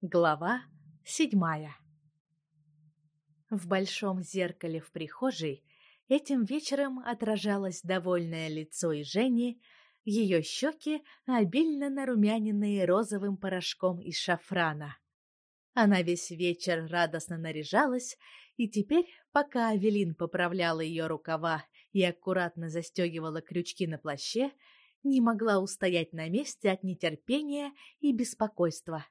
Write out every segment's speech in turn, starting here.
Глава седьмая В большом зеркале в прихожей этим вечером отражалось довольное лицо и Жени, ее щеки обильно нарумяненные розовым порошком из шафрана. Она весь вечер радостно наряжалась, и теперь, пока Авелин поправляла ее рукава и аккуратно застегивала крючки на плаще, не могла устоять на месте от нетерпения и беспокойства.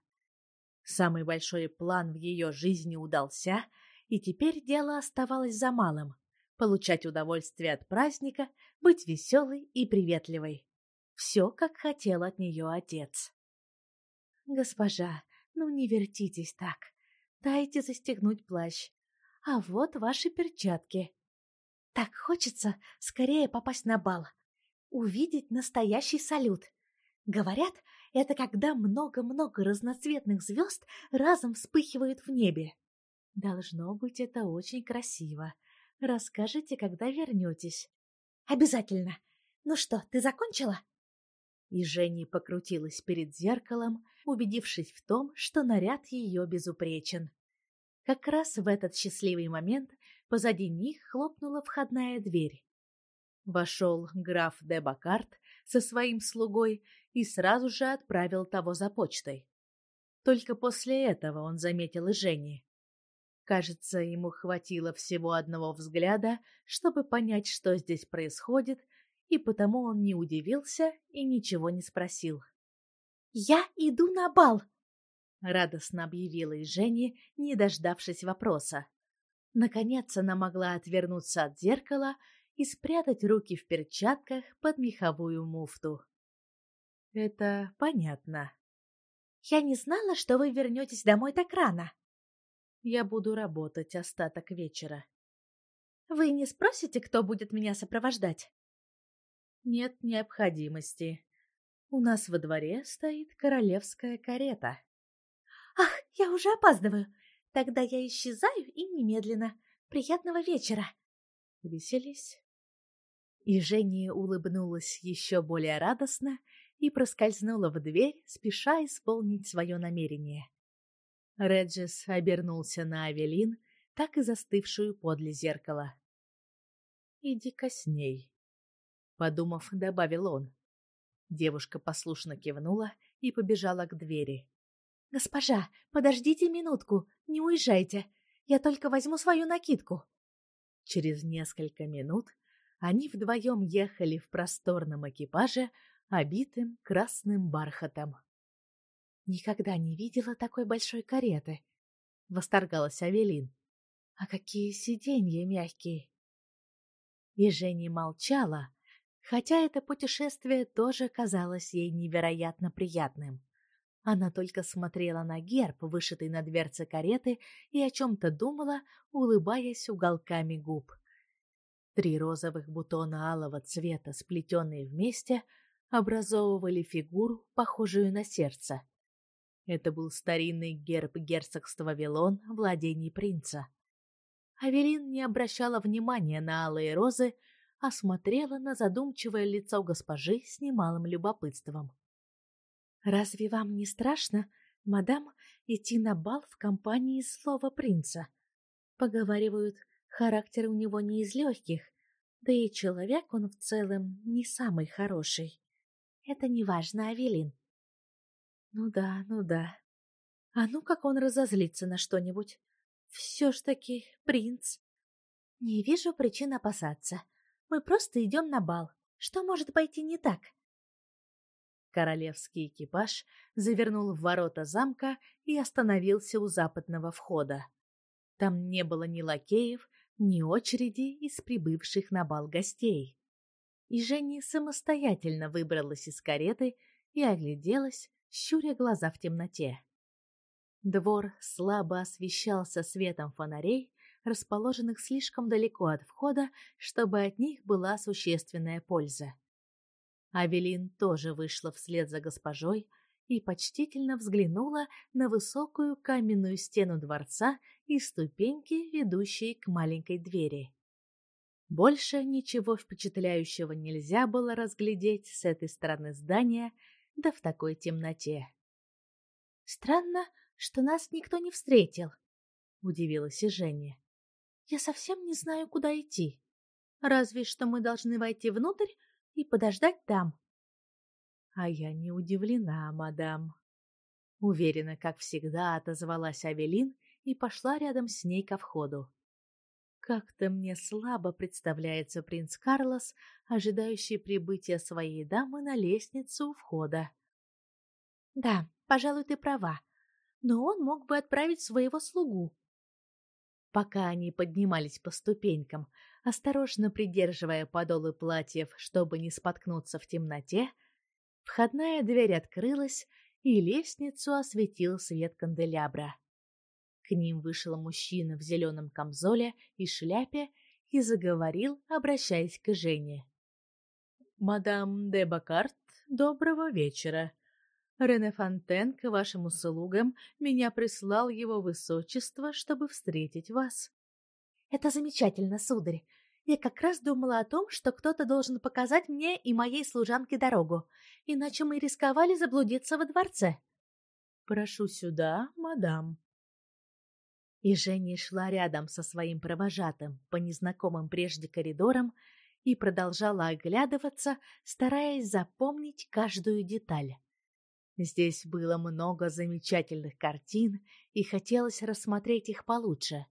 Самый большой план в ее жизни удался, и теперь дело оставалось за малым — получать удовольствие от праздника, быть веселой и приветливой. Все, как хотел от нее отец. «Госпожа, ну не вертитесь так. Дайте застегнуть плащ. А вот ваши перчатки. Так хочется скорее попасть на бал. Увидеть настоящий салют. Говорят, это когда много-много разноцветных звезд разом вспыхивают в небе. Должно быть, это очень красиво. Расскажите, когда вернетесь. Обязательно. Ну что, ты закончила? И Женя покрутилась перед зеркалом, убедившись в том, что наряд ее безупречен. Как раз в этот счастливый момент позади них хлопнула входная дверь. Вошел граф де Бакарт со своим слугой и сразу же отправил того за почтой. Только после этого он заметил и Жени. Кажется, ему хватило всего одного взгляда, чтобы понять, что здесь происходит, и потому он не удивился и ничего не спросил. «Я иду на бал!» — радостно объявила и Жени, не дождавшись вопроса. Наконец она могла отвернуться от зеркала и спрятать руки в перчатках под меховую муфту. Это понятно. Я не знала, что вы вернетесь домой так рано. Я буду работать остаток вечера. Вы не спросите, кто будет меня сопровождать? Нет необходимости. У нас во дворе стоит королевская карета. Ах, я уже опаздываю. Тогда я исчезаю и немедленно. Приятного вечера. Веселись. И Женя улыбнулась еще более радостно и проскользнула в дверь, спеша исполнить свое намерение. Реджис обернулся на Авелин, так и застывшую подле зеркала. «Иди-ка с ней», — подумав, добавил он. Девушка послушно кивнула и побежала к двери. «Госпожа, подождите минутку, не уезжайте. Я только возьму свою накидку». Через несколько минут они вдвоем ехали в просторном экипаже, обитым красным бархатом. Никогда не видела такой большой кареты, восторгалась Авелин. А какие сиденья мягкие. И Женя молчала, хотя это путешествие тоже казалось ей невероятно приятным. Она только смотрела на герб, вышитый на дверце кареты, и о чем-то думала, улыбаясь уголками губ. Три розовых бутона алого цвета, сплетенные вместе, образовывали фигуру, похожую на сердце. Это был старинный герб герцогства Вилон, владений принца. Авелин не обращала внимания на алые розы, а смотрела на задумчивое лицо госпожи с немалым любопытством. «Разве вам не страшно, мадам, идти на бал в компании слова принца? Поговаривают, характер у него не из легких, да и человек он в целом не самый хороший. Это не важно, Авелин. Ну да, ну да. А ну как он разозлится на что-нибудь. Все ж таки принц. Не вижу причин опасаться. Мы просто идем на бал. Что может пойти не так? Королевский экипаж завернул в ворота замка и остановился у западного входа. Там не было ни лакеев, ни очереди из прибывших на бал гостей и Женя самостоятельно выбралась из кареты и огляделась, щуря глаза в темноте. Двор слабо освещался светом фонарей, расположенных слишком далеко от входа, чтобы от них была существенная польза. Авелин тоже вышла вслед за госпожой и почтительно взглянула на высокую каменную стену дворца и ступеньки, ведущие к маленькой двери. Больше ничего впечатляющего нельзя было разглядеть с этой стороны здания, да в такой темноте. Странно, что нас никто не встретил, удивилась и Женя. Я совсем не знаю, куда идти. Разве что мы должны войти внутрь и подождать там. А я не удивлена, мадам. Уверенно, как всегда, отозвалась Авелин и пошла рядом с ней ко входу. Как-то мне слабо представляется принц Карлос, ожидающий прибытия своей дамы на лестницу у входа. Да, пожалуй, ты права. Но он мог бы отправить своего слугу. Пока они поднимались по ступенькам, осторожно придерживая подолы платьев, чтобы не споткнуться в темноте, входная дверь открылась, и лестницу осветил свет канделябра. К ним вышел мужчина в зеленом камзоле и шляпе и заговорил, обращаясь к Жене. «Мадам де Бакарт, доброго вечера. Рене Фонтен к вашим услугам меня прислал его высочество, чтобы встретить вас». «Это замечательно, сударь. Я как раз думала о том, что кто-то должен показать мне и моей служанке дорогу, иначе мы рисковали заблудиться во дворце». «Прошу сюда, мадам», и Женя шла рядом со своим провожатым по незнакомым прежде коридорам и продолжала оглядываться, стараясь запомнить каждую деталь. Здесь было много замечательных картин, и хотелось рассмотреть их получше.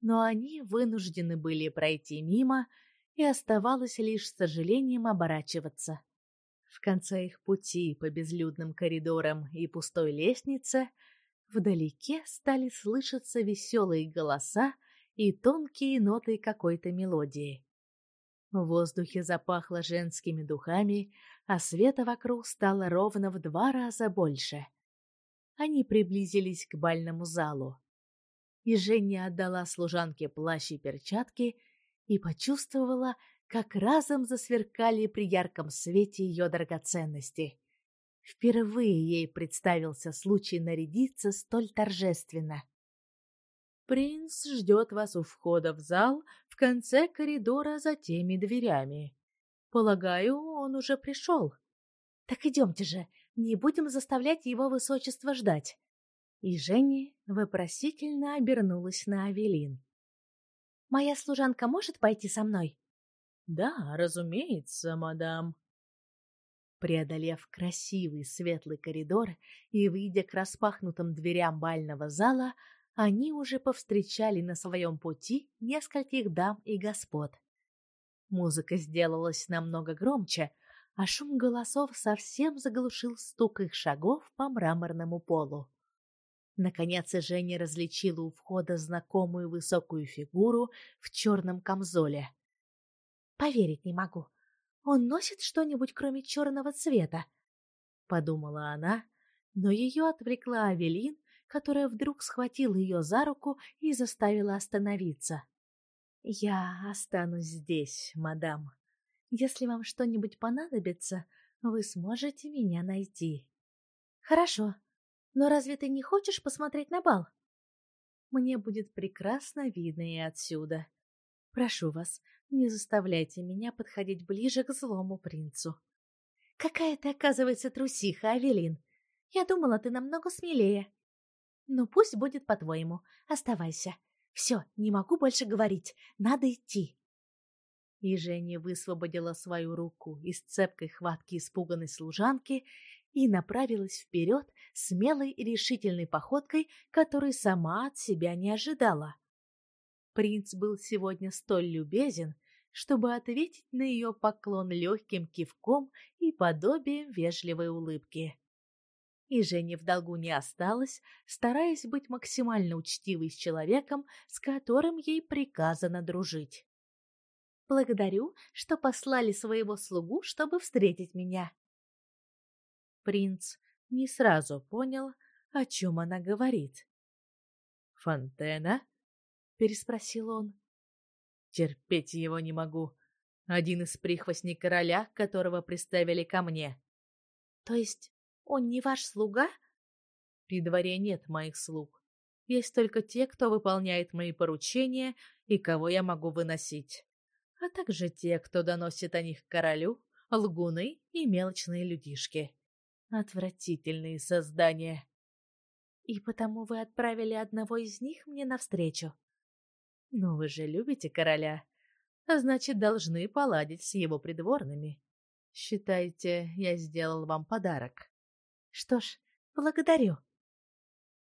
Но они вынуждены были пройти мимо, и оставалось лишь с сожалением оборачиваться. В конце их пути по безлюдным коридорам и пустой лестнице — Вдалеке стали слышаться веселые голоса и тонкие ноты какой-то мелодии. В воздухе запахло женскими духами, а света вокруг стало ровно в два раза больше. Они приблизились к бальному залу. И Женя отдала служанке плащ и перчатки и почувствовала, как разом засверкали при ярком свете ее драгоценности. Впервые ей представился случай нарядиться столь торжественно. Принц ждет вас у входа в зал в конце коридора за теми дверями. Полагаю, он уже пришел. Так идемте же, не будем заставлять его высочество ждать. И Женя вопросительно обернулась на Авелин. Моя служанка может пойти со мной? Да, разумеется, мадам. Преодолев красивый светлый коридор и выйдя к распахнутым дверям бального зала, они уже повстречали на своем пути нескольких дам и господ. Музыка сделалась намного громче, а шум голосов совсем заглушил стук их шагов по мраморному полу. Наконец Женя различила у входа знакомую высокую фигуру в черном камзоле. «Поверить не могу. Он носит что-нибудь, кроме черного цвета? Подумала она, но ее отвлекла Авелин, которая вдруг схватила ее за руку и заставила остановиться. «Я останусь здесь, мадам. Если вам что-нибудь понадобится, вы сможете меня найти». «Хорошо. Но разве ты не хочешь посмотреть на бал?» «Мне будет прекрасно видно и отсюда. Прошу вас, не заставляйте меня подходить ближе к злому принцу. Какая ты, оказывается, трусиха, Авелин. Я думала, ты намного смелее. Ну, пусть будет по-твоему. Оставайся. Все, не могу больше говорить. Надо идти. И Женя высвободила свою руку из цепкой хватки испуганной служанки и направилась вперед смелой и решительной походкой, которой сама от себя не ожидала. Принц был сегодня столь любезен, чтобы ответить на ее поклон легким кивком и подобием вежливой улыбки. И Жене в долгу не осталось, стараясь быть максимально учтивой с человеком, с которым ей приказано дружить. «Благодарю, что послали своего слугу, чтобы встретить меня». Принц не сразу понял, о чем она говорит. «Фонтена?» Переспросил он. Терпеть его не могу. Один из прихвостней короля, которого приставили ко мне. То есть он не ваш слуга? При дворе нет моих слуг. Есть только те, кто выполняет мои поручения и кого я могу выносить. А также те, кто доносит о них королю, лгуны и мелочные людишки. Отвратительные создания. И потому вы отправили одного из них мне навстречу. Ну вы же любите короля, а значит, должны поладить с его придворными. Считайте, я сделал вам подарок. Что ж, благодарю.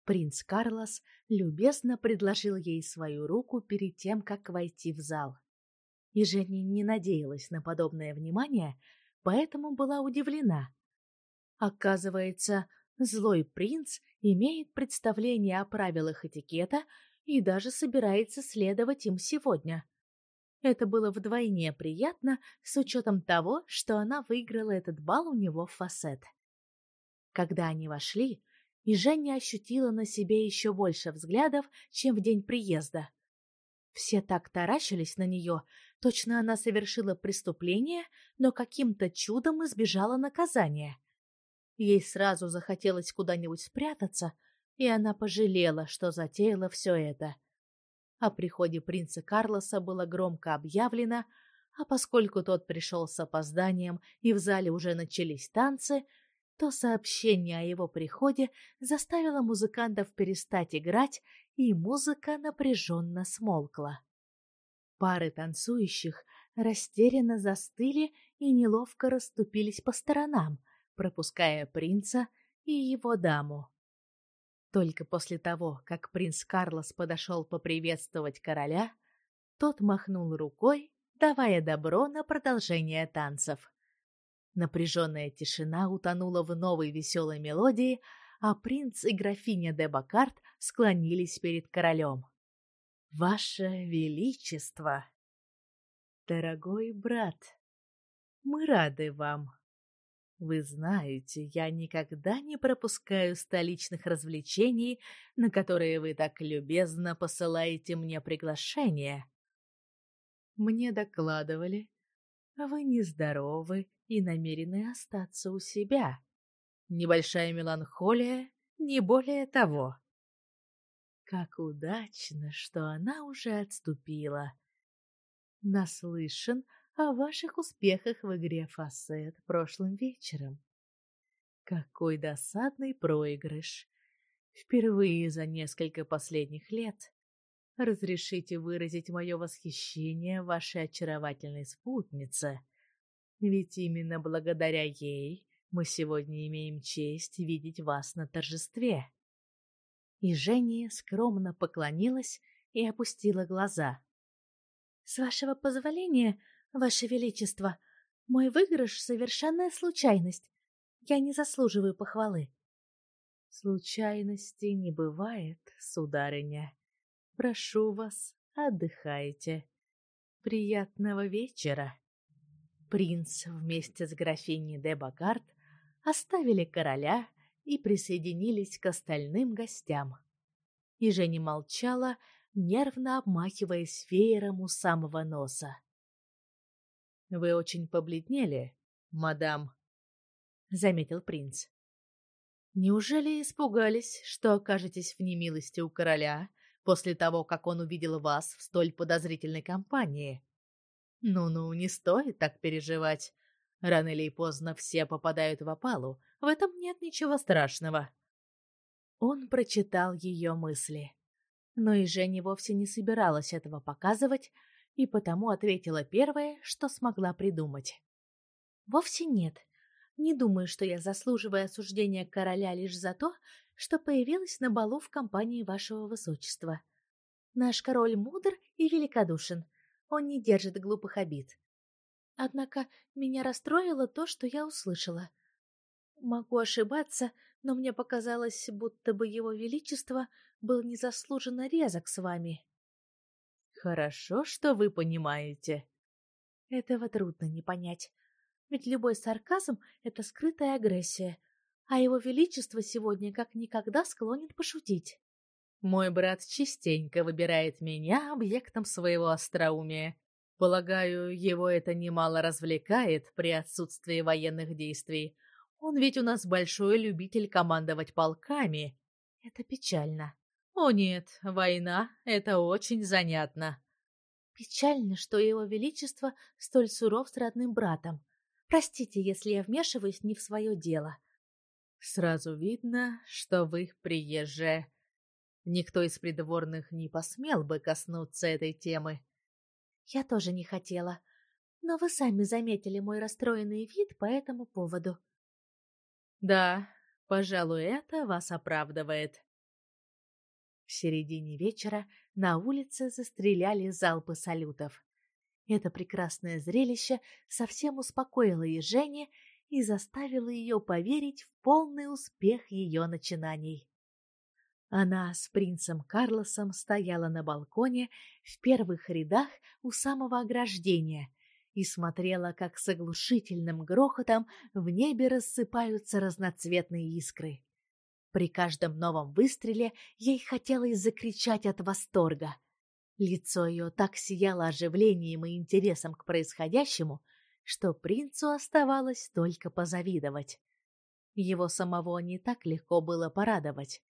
Принц Карлос любезно предложил ей свою руку перед тем, как войти в зал. И Женя не надеялась на подобное внимание, поэтому была удивлена. Оказывается, злой принц имеет представление о правилах этикета и даже собирается следовать им сегодня. Это было вдвойне приятно с учетом того, что она выиграла этот бал у него в фасет. Когда они вошли, и Женя ощутила на себе еще больше взглядов, чем в день приезда. Все так таращились на нее, точно она совершила преступление, но каким-то чудом избежала наказания. Ей сразу захотелось куда-нибудь спрятаться, и она пожалела, что затеяла все это. О приходе принца Карлоса было громко объявлено, а поскольку тот пришел с опозданием и в зале уже начались танцы, то сообщение о его приходе заставило музыкантов перестать играть, и музыка напряженно смолкла. Пары танцующих растерянно застыли и неловко расступились по сторонам, пропуская принца и его даму. Только после того, как принц Карлос подошел поприветствовать короля, тот махнул рукой, давая добро на продолжение танцев. Напряженная тишина утонула в новой веселой мелодии, а принц и графиня де Бакарт склонились перед королем. «Ваше Величество!» «Дорогой брат, мы рады вам!» Вы знаете, я никогда не пропускаю столичных развлечений, на которые вы так любезно посылаете мне приглашение. Мне докладывали, вы нездоровы и намерены остаться у себя. Небольшая меланхолия, не более того. Как удачно, что она уже отступила. Наслышан о ваших успехах в игре «Фасет» прошлым вечером. Какой досадный проигрыш. Впервые за несколько последних лет. Разрешите выразить мое восхищение вашей очаровательной спутнице. Ведь именно благодаря ей мы сегодня имеем честь видеть вас на торжестве. И Женя скромно поклонилась и опустила глаза. С вашего позволения, ваше величество, мой выигрыш совершенная случайность. Я не заслуживаю похвалы. Случайностей не бывает, сударыня. Прошу вас, отдыхайте. Приятного вечера. Принц вместе с графиней де Багард оставили короля и присоединились к остальным гостям. И Женя молчала, нервно обмахиваясь веером у самого носа. — Вы очень побледнели, мадам, — заметил принц. — Неужели испугались, что окажетесь в немилости у короля после того, как он увидел вас в столь подозрительной компании? Ну-ну, не стоит так переживать. Рано или поздно все попадают в опалу. В этом нет ничего страшного. Он прочитал ее мысли. Но и Женя вовсе не собиралась этого показывать, и потому ответила первое, что смогла придумать. «Вовсе нет. Не думаю, что я заслуживаю осуждения короля лишь за то, что появилась на балу в компании вашего высочества. Наш король мудр и великодушен. Он не держит глупых обид. Однако меня расстроило то, что я услышала. Могу ошибаться, но мне показалось, будто бы его величество был незаслуженно резок с вами. Хорошо, что вы понимаете. Этого трудно не понять. Ведь любой сарказм — это скрытая агрессия, а его величество сегодня как никогда склонен пошутить. Мой брат частенько выбирает меня объектом своего остроумия. Полагаю, его это немало развлекает при отсутствии военных действий. Он ведь у нас большой любитель командовать полками. Это печально. О нет, война — это очень занятно. Печально, что его величество столь суров с родным братом. Простите, если я вмешиваюсь не в свое дело. Сразу видно, что вы приезжая. Никто из придворных не посмел бы коснуться этой темы. Я тоже не хотела, но вы сами заметили мой расстроенный вид по этому поводу. Да, пожалуй, это вас оправдывает. В середине вечера на улице застреляли залпы салютов. Это прекрасное зрелище совсем успокоило Ежене и заставило ее поверить в полный успех ее начинаний. Она с принцем Карлосом стояла на балконе в первых рядах у самого ограждения и смотрела, как с оглушительным грохотом в небе рассыпаются разноцветные искры. При каждом новом выстреле ей хотелось закричать от восторга. Лицо ее так сияло оживлением и интересом к происходящему, что принцу оставалось только позавидовать. Его самого не так легко было порадовать.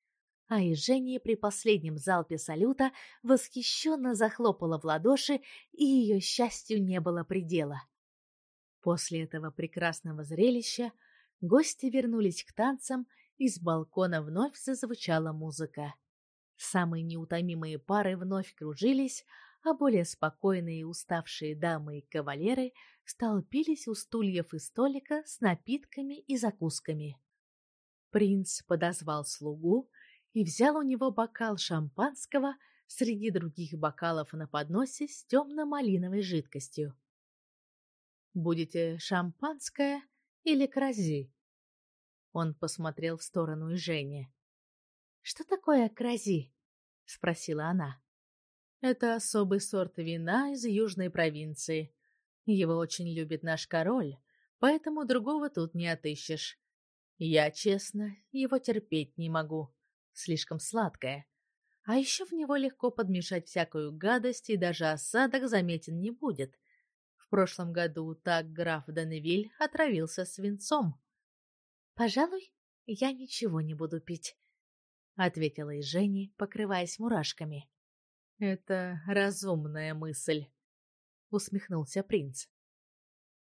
А и Женя при последнем залпе салюта восхищенно захлопала в ладоши, и ее счастью не было предела. После этого прекрасного зрелища гости вернулись к танцам, и с балкона вновь зазвучала музыка. Самые неутомимые пары вновь кружились, а более спокойные и уставшие дамы и кавалеры столпились у стульев и столика с напитками и закусками. Принц подозвал слугу и взял у него бокал шампанского среди других бокалов на подносе с темно-малиновой жидкостью. «Будете шампанское или крази?» Он посмотрел в сторону Жени. «Что такое крази?» — спросила она. Это особый сорт вина из южной провинции. Его очень любит наш король, поэтому другого тут не отыщешь. Я, честно, его терпеть не могу. Слишком сладкое. А еще в него легко подмешать всякую гадость, и даже осадок заметен не будет. В прошлом году так граф Даневиль отравился свинцом. «Пожалуй, я ничего не буду пить», — ответила и Женя, покрываясь мурашками. Это разумная мысль, усмехнулся принц.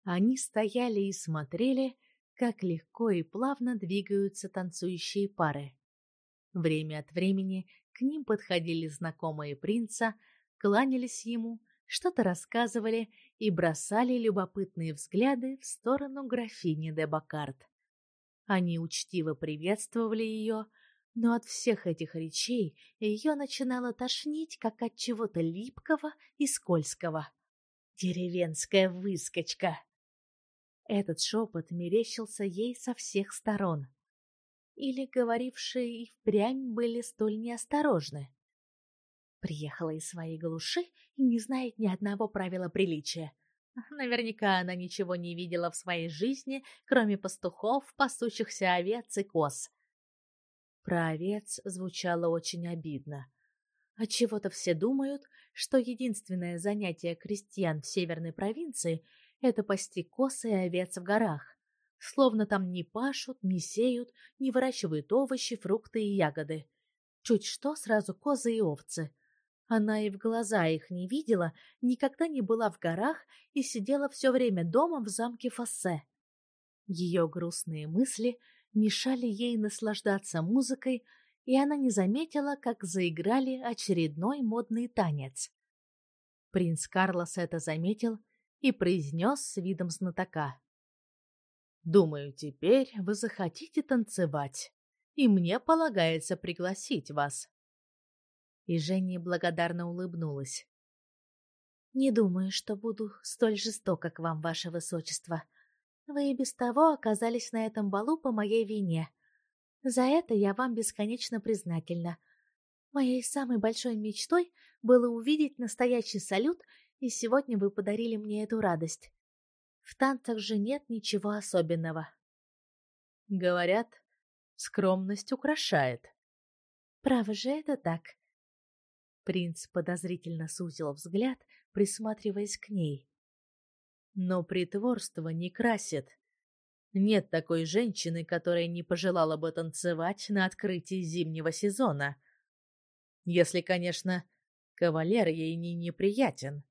Они стояли и смотрели, как легко и плавно двигаются танцующие пары. Время от времени к ним подходили знакомые принца, кланялись ему, что-то рассказывали и бросали любопытные взгляды в сторону графини де Бакарт. Они учтиво приветствовали ее, но от всех этих речей ее начинало тошнить, как от чего-то липкого и скользкого. Деревенская выскочка. Этот шепот мерещился ей со всех сторон. Или говорившие и впрямь были столь неосторожны. Приехала из своей глуши и не знает ни одного правила приличия. Наверняка она ничего не видела в своей жизни, кроме пастухов, пасущихся овец и коз. Про овец звучало очень обидно. Отчего-то все думают, что единственное занятие крестьян в северной провинции — это пасти коз и овец в горах. Словно там не пашут, не сеют, не выращивают овощи, фрукты и ягоды. Чуть что, сразу козы и овцы. Она и в глаза их не видела, никогда не была в горах и сидела все время дома в замке Фассе. Ее грустные мысли — мешали ей наслаждаться музыкой, и она не заметила, как заиграли очередной модный танец. Принц Карлос это заметил и произнес с видом знатока. «Думаю, теперь вы захотите танцевать, и мне полагается пригласить вас». И Женя благодарно улыбнулась. «Не думаю, что буду столь жестока к вам, ваше высочество», вы и без того оказались на этом балу по моей вине. За это я вам бесконечно признательна. Моей самой большой мечтой было увидеть настоящий салют, и сегодня вы подарили мне эту радость. В танцах же нет ничего особенного. Говорят, скромность украшает. Право же это так. Принц подозрительно сузил взгляд, присматриваясь к ней. Но притворство не красит. Нет такой женщины, которая не пожелала бы танцевать на открытии зимнего сезона. Если, конечно, кавалер ей не неприятен.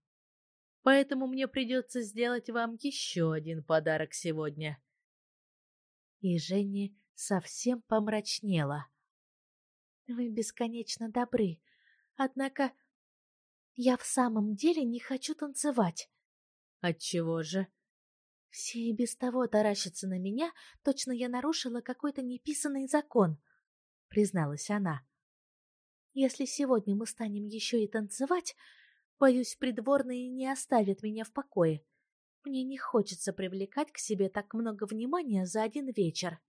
Поэтому мне придется сделать вам еще один подарок сегодня. И Женя совсем помрачнела. Вы бесконечно добры, однако я в самом деле не хочу танцевать. Отчего же? Все и без того таращатся на меня, точно я нарушила какой-то неписанный закон, призналась она. Если сегодня мы станем еще и танцевать, боюсь, придворные не оставят меня в покое. Мне не хочется привлекать к себе так много внимания за один вечер.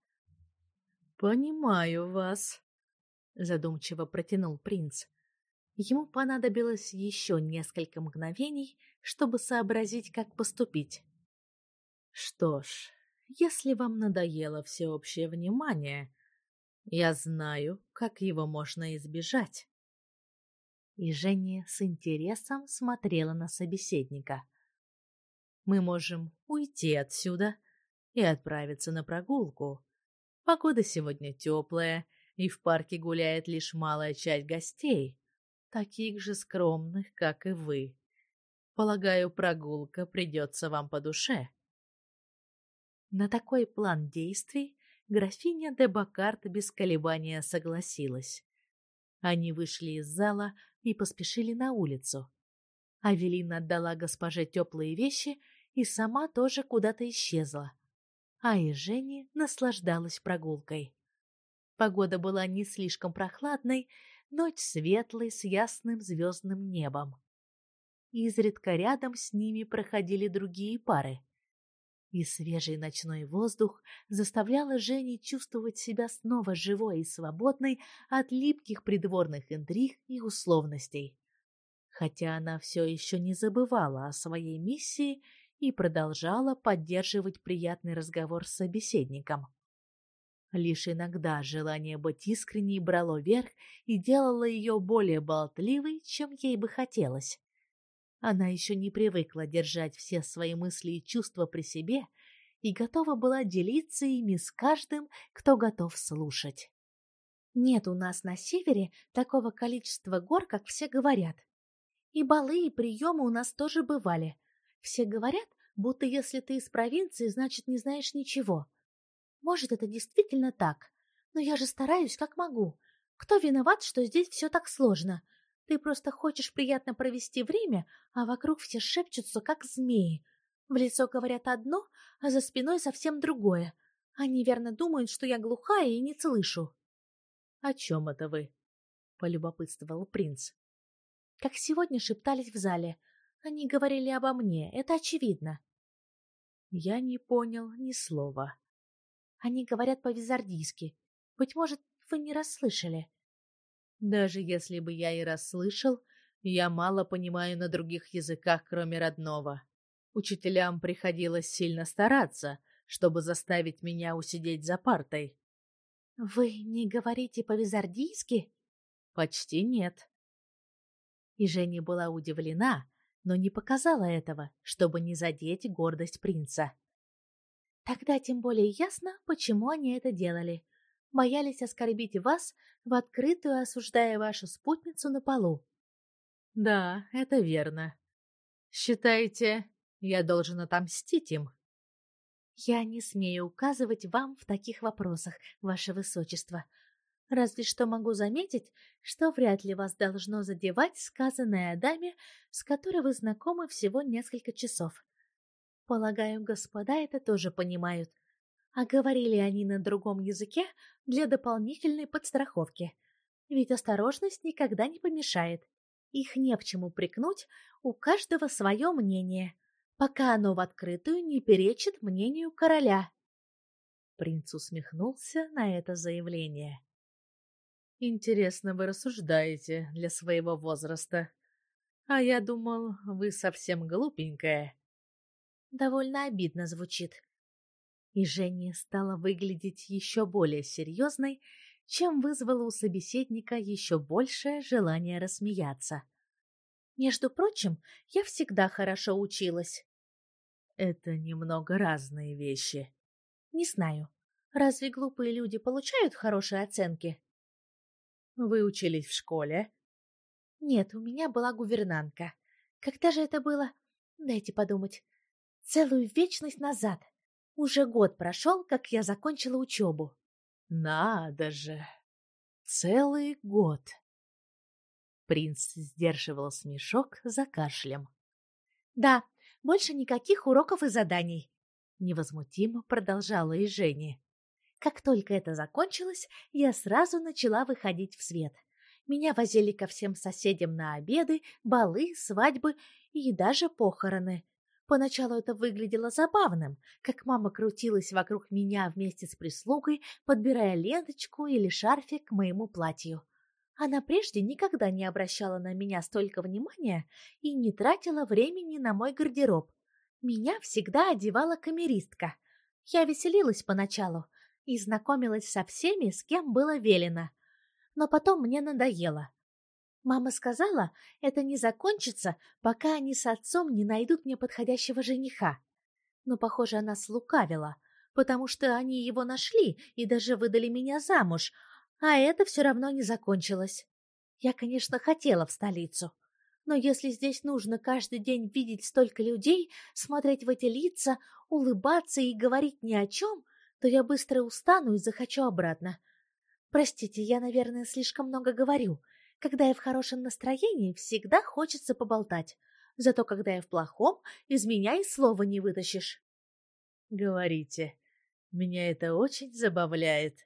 Понимаю вас, задумчиво протянул принц. Ему понадобилось еще несколько мгновений, чтобы сообразить, как поступить. Что ж, если вам надоело всеобщее внимание, я знаю, как его можно избежать. И Женя с интересом смотрела на собеседника. Мы можем уйти отсюда и отправиться на прогулку. Погода сегодня теплая, и в парке гуляет лишь малая часть гостей, таких же скромных, как и вы. Полагаю, прогулка придется вам по душе. На такой план действий графиня де Бакарт без колебания согласилась. Они вышли из зала и поспешили на улицу. Авелина отдала госпоже теплые вещи и сама тоже куда-то исчезла. А и Женя наслаждалась прогулкой. Погода была не слишком прохладной, ночь светлой с ясным звездным небом. Изредка рядом с ними проходили другие пары и свежий ночной воздух заставляла Женю чувствовать себя снова живой и свободной от липких придворных интриг и условностей. Хотя она все еще не забывала о своей миссии и продолжала поддерживать приятный разговор с собеседником. Лишь иногда желание быть искренней брало верх и делало ее более болтливой, чем ей бы хотелось. Она еще не привыкла держать все свои мысли и чувства при себе и готова была делиться ими с каждым, кто готов слушать. Нет у нас на севере такого количества гор, как все говорят. И балы, и приемы у нас тоже бывали. Все говорят, будто если ты из провинции, значит, не знаешь ничего. Может, это действительно так, но я же стараюсь, как могу. Кто виноват, что здесь все так сложно? — ты просто хочешь приятно провести время, а вокруг все шепчутся, как змеи. В лицо говорят одно, а за спиной совсем другое. Они верно думают, что я глухая и не слышу. — О чем это вы? — полюбопытствовал принц. — Как сегодня шептались в зале. Они говорили обо мне, это очевидно. Я не понял ни слова. Они говорят по-визардийски. Быть может, вы не расслышали. Даже если бы я и расслышал, я мало понимаю на других языках, кроме родного. Учителям приходилось сильно стараться, чтобы заставить меня усидеть за партой. Вы не говорите по-визардийски? Почти нет. И Женя была удивлена, но не показала этого, чтобы не задеть гордость принца. Тогда тем более ясно, почему они это делали боялись оскорбить вас, в открытую осуждая вашу спутницу на полу. Да, это верно. Считаете, я должен отомстить им? Я не смею указывать вам в таких вопросах, ваше высочество. Разве что могу заметить, что вряд ли вас должно задевать сказанное о даме, с которой вы знакомы всего несколько часов. Полагаю, господа это тоже понимают а говорили они на другом языке для дополнительной подстраховки. Ведь осторожность никогда не помешает. Их не в чем упрекнуть, у каждого свое мнение, пока оно в открытую не перечит мнению короля. Принц усмехнулся на это заявление. Интересно вы рассуждаете для своего возраста. А я думал, вы совсем глупенькая. Довольно обидно звучит и Женя стала выглядеть еще более серьезной, чем вызвало у собеседника еще большее желание рассмеяться. Между прочим, я всегда хорошо училась. Это немного разные вещи. Не знаю. Разве глупые люди получают хорошие оценки? Вы учились в школе? Нет, у меня была гувернантка. Когда же это было? Дайте подумать. Целую вечность назад. Уже год прошел, как я закончила учебу. Надо же! Целый год! Принц сдерживал смешок за кашлем. Да, больше никаких уроков и заданий. Невозмутимо продолжала и Женя. Как только это закончилось, я сразу начала выходить в свет. Меня возили ко всем соседям на обеды, балы, свадьбы и даже похороны. Поначалу это выглядело забавным, как мама крутилась вокруг меня вместе с прислугой, подбирая ленточку или шарфик к моему платью. Она прежде никогда не обращала на меня столько внимания и не тратила времени на мой гардероб. Меня всегда одевала камеристка. Я веселилась поначалу и знакомилась со всеми, с кем было велено. Но потом мне надоело. Мама сказала, это не закончится, пока они с отцом не найдут мне подходящего жениха. Но, похоже, она слукавила, потому что они его нашли и даже выдали меня замуж, а это все равно не закончилось. Я, конечно, хотела в столицу, но если здесь нужно каждый день видеть столько людей, смотреть в эти лица, улыбаться и говорить ни о чем, то я быстро устану и захочу обратно. Простите, я, наверное, слишком много говорю. Когда я в хорошем настроении, всегда хочется поболтать. Зато когда я в плохом, из меня и слова не вытащишь. Говорите. Меня это очень забавляет.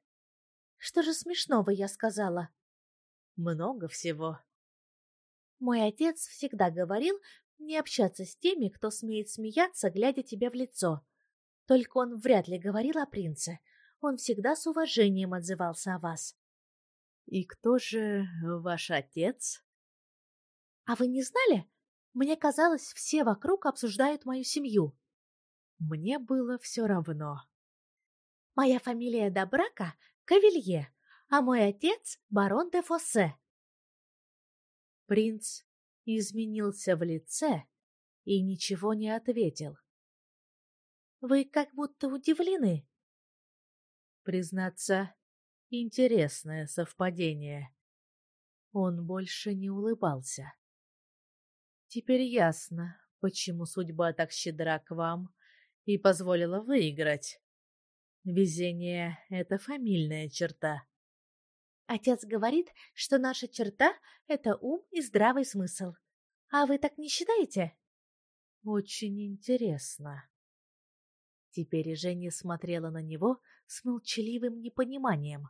Что же смешного я сказала? Много всего. Мой отец всегда говорил не общаться с теми, кто смеет смеяться, глядя тебе в лицо. Только он вряд ли говорил о принце. Он всегда с уважением отзывался о вас. И кто же ваш отец? А вы не знали? Мне казалось, все вокруг обсуждают мою семью. Мне было все равно. Моя фамилия до брака Кавилье, а мой отец барон де Фоссе. Принц изменился в лице и ничего не ответил. Вы как будто удивлены. Признаться, интересное совпадение. Он больше не улыбался. Теперь ясно, почему судьба так щедра к вам и позволила выиграть. Везение — это фамильная черта. Отец говорит, что наша черта — это ум и здравый смысл. А вы так не считаете? Очень интересно. Теперь Женя смотрела на него с молчаливым непониманием.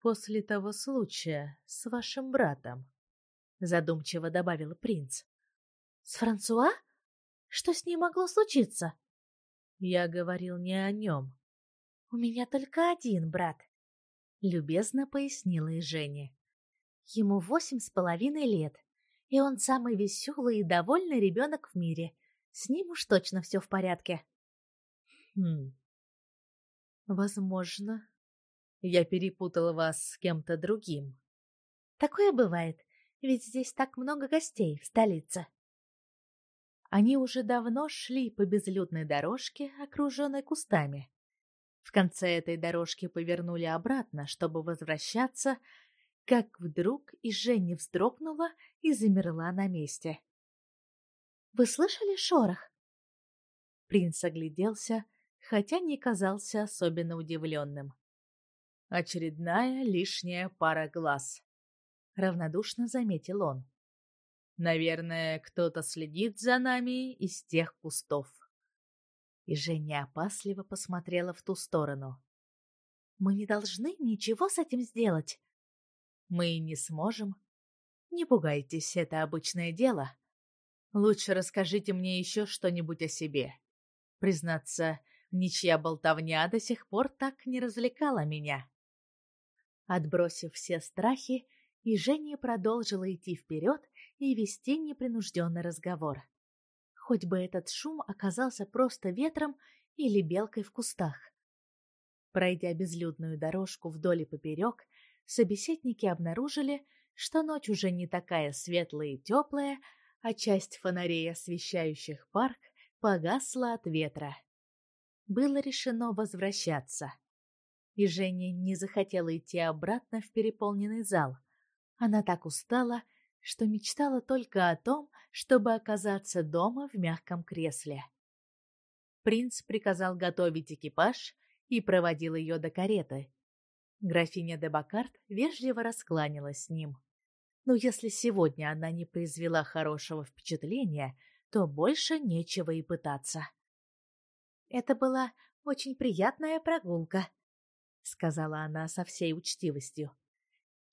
После того случая с вашим братом, задумчиво добавил принц. С Франсуа? Что с ним могло случиться? Я говорил не о нем. У меня только один брат, любезно пояснила и Женя. Ему восемь с половиной лет, и он самый веселый и довольный ребенок в мире. С ним уж точно все в порядке. Хм. Возможно, я перепутала вас с кем-то другим. Такое бывает, ведь здесь так много гостей в столице. Они уже давно шли по безлюдной дорожке, окруженной кустами. В конце этой дорожки повернули обратно, чтобы возвращаться, как вдруг и Женя вздрогнула и замерла на месте. «Вы слышали шорох?» Принц огляделся, хотя не казался особенно удивленным. Очередная лишняя пара глаз. Равнодушно заметил он. Наверное, кто-то следит за нами из тех кустов. И Женя опасливо посмотрела в ту сторону. Мы не должны ничего с этим сделать. Мы не сможем. Не пугайтесь, это обычное дело. Лучше расскажите мне еще что-нибудь о себе. Признаться, ничья болтовня до сих пор так не развлекала меня. Отбросив все страхи, и Женя продолжила идти вперед и вести непринужденный разговор. Хоть бы этот шум оказался просто ветром или белкой в кустах. Пройдя безлюдную дорожку вдоль и поперек, собеседники обнаружили, что ночь уже не такая светлая и теплая, а часть фонарей, освещающих парк, погасла от ветра. Было решено возвращаться. И Женя не захотела идти обратно в переполненный зал. Она так устала, что мечтала только о том, чтобы оказаться дома в мягком кресле. Принц приказал готовить экипаж, и проводил ее до кареты. Графиня де Бакарт вежливо раскланялась с ним. Но если сегодня она не произвела хорошего впечатления, то больше нечего и пытаться. Это была очень приятная прогулка, сказала она со всей учтивостью.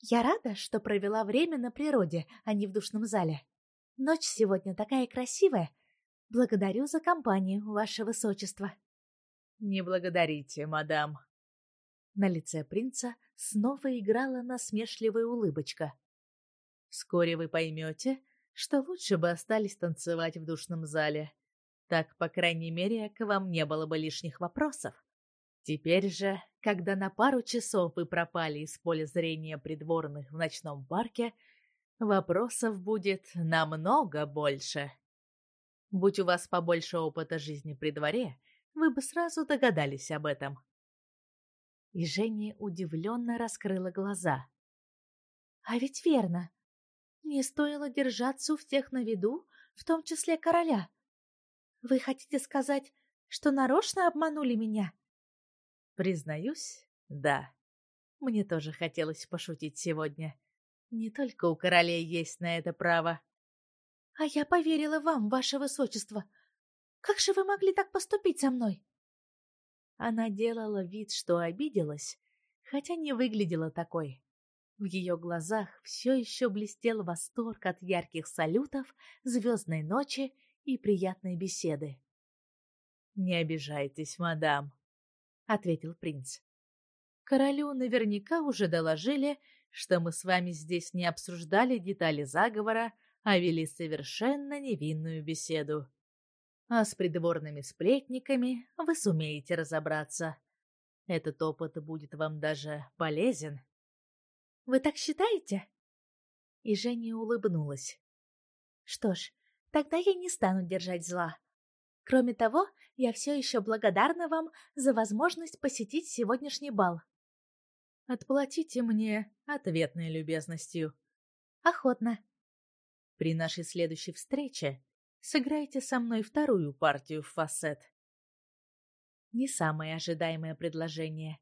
Я рада, что провела время на природе, а не в душном зале. Ночь сегодня такая красивая. Благодарю за компанию, ваше высочество. Не благодарите, мадам. На лице принца снова играла насмешливая улыбочка. Вскоре вы поймете, что лучше бы остались танцевать в душном зале. Так, по крайней мере, к вам не было бы лишних вопросов. Теперь же, когда на пару часов вы пропали из поля зрения придворных в ночном парке, вопросов будет намного больше. Будь у вас побольше опыта жизни при дворе, вы бы сразу догадались об этом. И Женя удивленно раскрыла глаза. А ведь верно. Не стоило держаться у всех на виду, в том числе короля. Вы хотите сказать, что нарочно обманули меня? Признаюсь, да. Мне тоже хотелось пошутить сегодня. Не только у королей есть на это право. А я поверила вам, ваше высочество. Как же вы могли так поступить со мной? Она делала вид, что обиделась, хотя не выглядела такой. В ее глазах все еще блестел восторг от ярких салютов, звездной ночи и приятной беседы. «Не обижайтесь, мадам», — ответил принц. «Королю наверняка уже доложили, что мы с вами здесь не обсуждали детали заговора, а вели совершенно невинную беседу. А с придворными сплетниками вы сумеете разобраться. Этот опыт будет вам даже полезен». «Вы так считаете?» И Женя улыбнулась. «Что ж, тогда я не стану держать зла. Кроме того, я все еще благодарна вам за возможность посетить сегодняшний бал. Отплатите мне ответной любезностью. Охотно. При нашей следующей встрече сыграйте со мной вторую партию в фасет. Не самое ожидаемое предложение.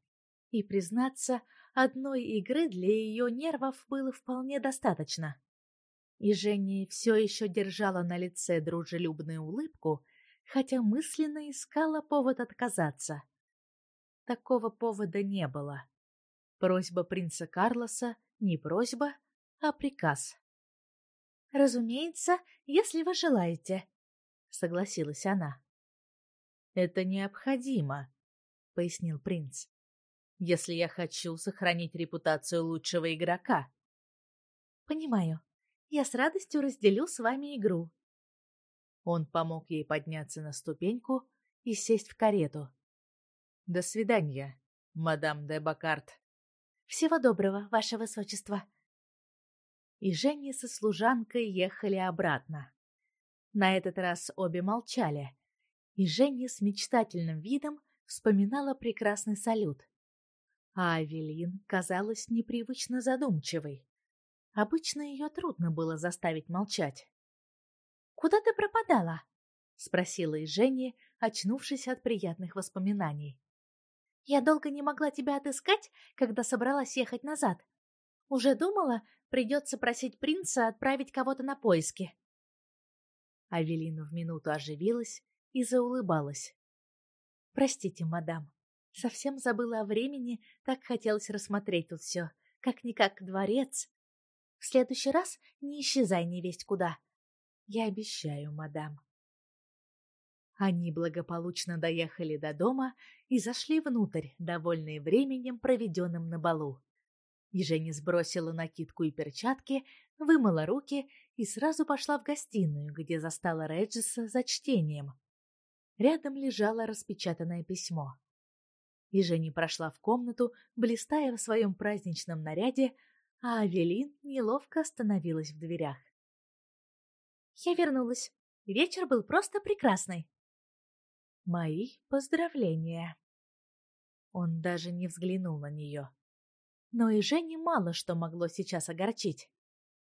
И, признаться, одной игры для ее нервов было вполне достаточно. И Женя все еще держала на лице дружелюбную улыбку, хотя мысленно искала повод отказаться. Такого повода не было. Просьба принца Карлоса не просьба, а приказ. «Разумеется, если вы желаете», — согласилась она. «Это необходимо», — пояснил принц, «если я хочу сохранить репутацию лучшего игрока». «Понимаю. Я с радостью разделю с вами игру», он помог ей подняться на ступеньку и сесть в карету. «До свидания, мадам де Бакарт». «Всего доброго, ваше высочество». И Женя со служанкой ехали обратно. На этот раз обе молчали, и Женя с мечтательным видом вспоминала прекрасный салют. А Авелин казалась непривычно задумчивой. Обычно ее трудно было заставить молчать. Куда ты пропадала? спросила и Женя, очнувшись от приятных воспоминаний. Я долго не могла тебя отыскать, когда собралась ехать назад. Уже думала, придется просить принца отправить кого-то на поиски. Авелина в минуту оживилась и заулыбалась. Простите, мадам, совсем забыла о времени, так хотелось рассмотреть тут все, как-никак дворец. В следующий раз не исчезай невесть куда. Я обещаю, мадам. Они благополучно доехали до дома и зашли внутрь, довольные временем, проведенным на балу. И Женя сбросила накидку и перчатки, вымыла руки и сразу пошла в гостиную, где застала Реджиса за чтением. Рядом лежало распечатанное письмо. И Женя прошла в комнату, блистая в своем праздничном наряде, а Авелин неловко остановилась в дверях. Я вернулась. Вечер был просто прекрасный. Мои поздравления. Он даже не взглянул на нее. Но и Жене мало что могло сейчас огорчить.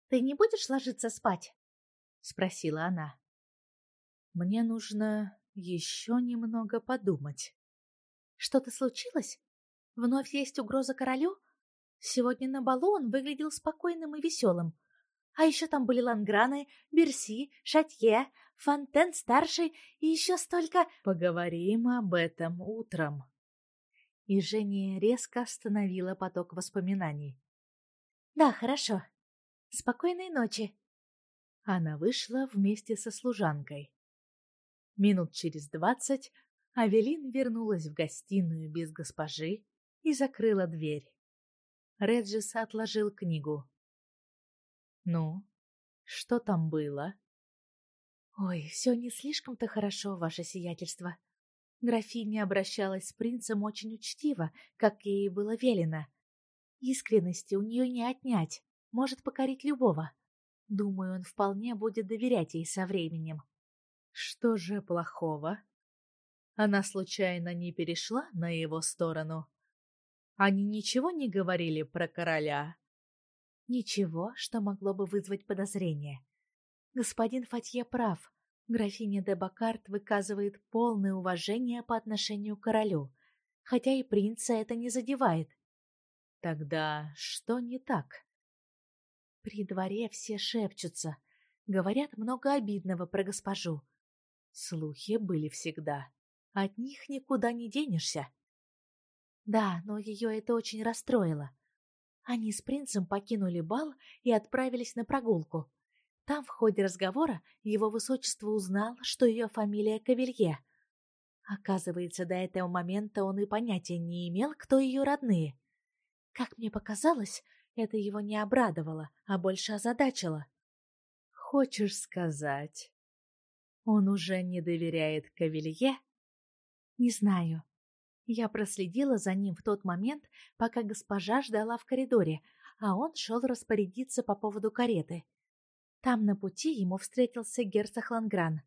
«Ты не будешь ложиться спать?» — спросила она. «Мне нужно еще немного подумать». Что-то случилось? Вновь есть угроза королю? Сегодня на балу он выглядел спокойным и веселым. А еще там были Ланграны, Берси, Шатье, Фонтен-старший и еще столько... Поговорим об этом утром. И Женя резко остановила поток воспоминаний. Да, хорошо. Спокойной ночи. Она вышла вместе со служанкой. Минут через двадцать Авелин вернулась в гостиную без госпожи и закрыла дверь. Реджис отложил книгу. «Ну, что там было?» «Ой, все не слишком-то хорошо, ваше сиятельство». Графиня обращалась с принцем очень учтиво, как ей было велено. Искренности у нее не отнять, может покорить любого. Думаю, он вполне будет доверять ей со временем. Что же плохого? Она случайно не перешла на его сторону? Они ничего не говорили про короля? Ничего, что могло бы вызвать подозрение. Господин Фатье прав. Графиня де Бакарт выказывает полное уважение по отношению к королю, хотя и принца это не задевает. Тогда что не так? При дворе все шепчутся, говорят много обидного про госпожу. Слухи были всегда. От них никуда не денешься. Да, но ее это очень расстроило. Они с принцем покинули бал и отправились на прогулку. Там в ходе разговора его высочество узнал, что ее фамилия Кавелье. Оказывается, до этого момента он и понятия не имел, кто ее родные. Как мне показалось, это его не обрадовало, а больше озадачило. «Хочешь сказать, он уже не доверяет Кавелье?» Не знаю. Я проследила за ним в тот момент, пока госпожа ждала в коридоре, а он шел распорядиться по поводу кареты. Там на пути ему встретился герцог Лангран.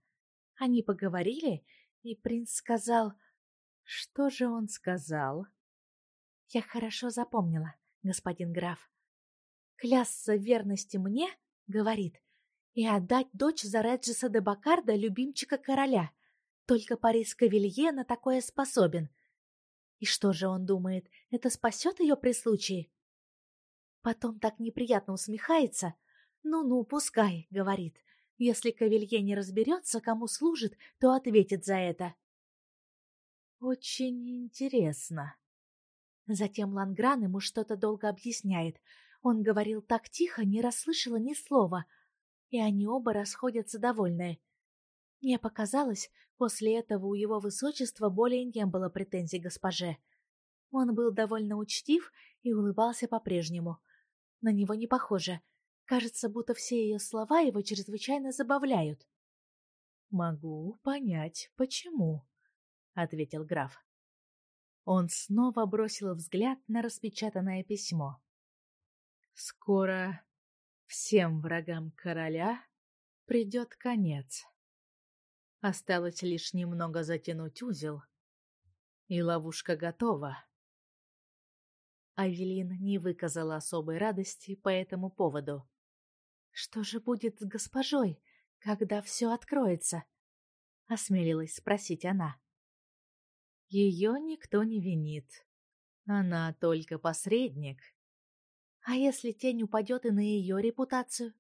Они поговорили, и принц сказал... Что же он сказал? Я хорошо запомнила, господин граф. Клясться верности мне, говорит, и отдать дочь за Реджиса де Бакарда, любимчика короля. Только Парис Кавилье на такое способен. И что же он думает, это спасет ее при случае? Потом так неприятно усмехается. «Ну-ну, пускай», — говорит. «Если Кавилье не разберется, кому служит, то ответит за это». «Очень интересно». Затем Лангран ему что-то долго объясняет. Он говорил так тихо, не расслышала ни слова. И они оба расходятся довольные. Мне показалось, после этого у его высочества более не было претензий госпоже. Он был довольно учтив и улыбался по-прежнему. На него не похоже. Кажется, будто все ее слова его чрезвычайно забавляют. «Могу понять, почему», — ответил граф. Он снова бросил взгляд на распечатанное письмо. «Скоро всем врагам короля придет конец». Осталось лишь немного затянуть узел, и ловушка готова. Авелин не выказала особой радости по этому поводу. «Что же будет с госпожой, когда все откроется?» — осмелилась спросить она. «Ее никто не винит. Она только посредник. А если тень упадет и на ее репутацию?»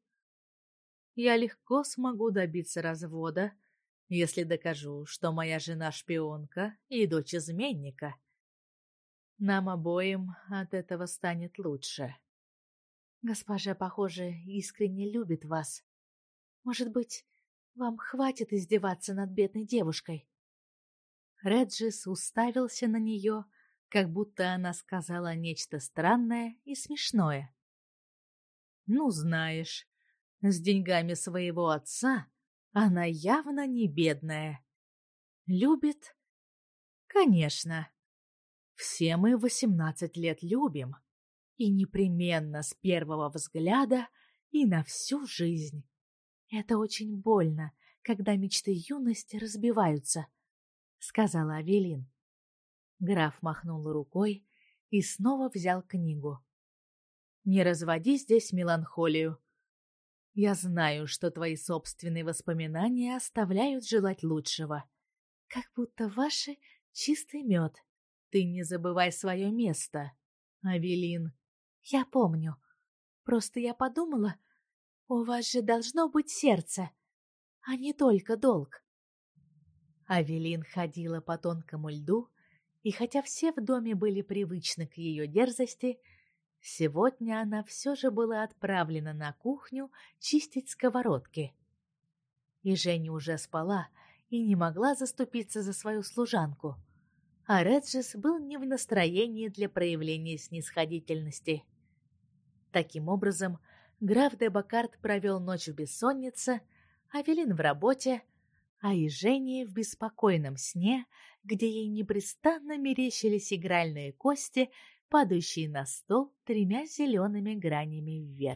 «Я легко смогу добиться развода если докажу, что моя жена шпионка и дочь изменника. Нам обоим от этого станет лучше. Госпожа, похоже, искренне любит вас. Может быть, вам хватит издеваться над бедной девушкой? Реджис уставился на нее, как будто она сказала нечто странное и смешное. Ну, знаешь, с деньгами своего отца она явно не бедная. Любит? Конечно. Все мы восемнадцать лет любим. И непременно с первого взгляда и на всю жизнь. Это очень больно, когда мечты юности разбиваются, сказала Авелин. Граф махнул рукой и снова взял книгу. Не разводи здесь меланхолию. Я знаю, что твои собственные воспоминания оставляют желать лучшего. Как будто ваши чистый мед. Ты не забывай свое место, Авелин. Я помню. Просто я подумала, у вас же должно быть сердце, а не только долг. Авелин ходила по тонкому льду, и хотя все в доме были привычны к ее дерзости, сегодня она все же была отправлена на кухню чистить сковородки. И Женя уже спала и не могла заступиться за свою служанку, а Реджис был не в настроении для проявления снисходительности. Таким образом, граф де Бакарт провел ночь в бессоннице, Авелин в работе, а Ежения в беспокойном сне, где ей непрестанно мерещились игральные кости, падающие на стол тремя зелеными гранями вверх.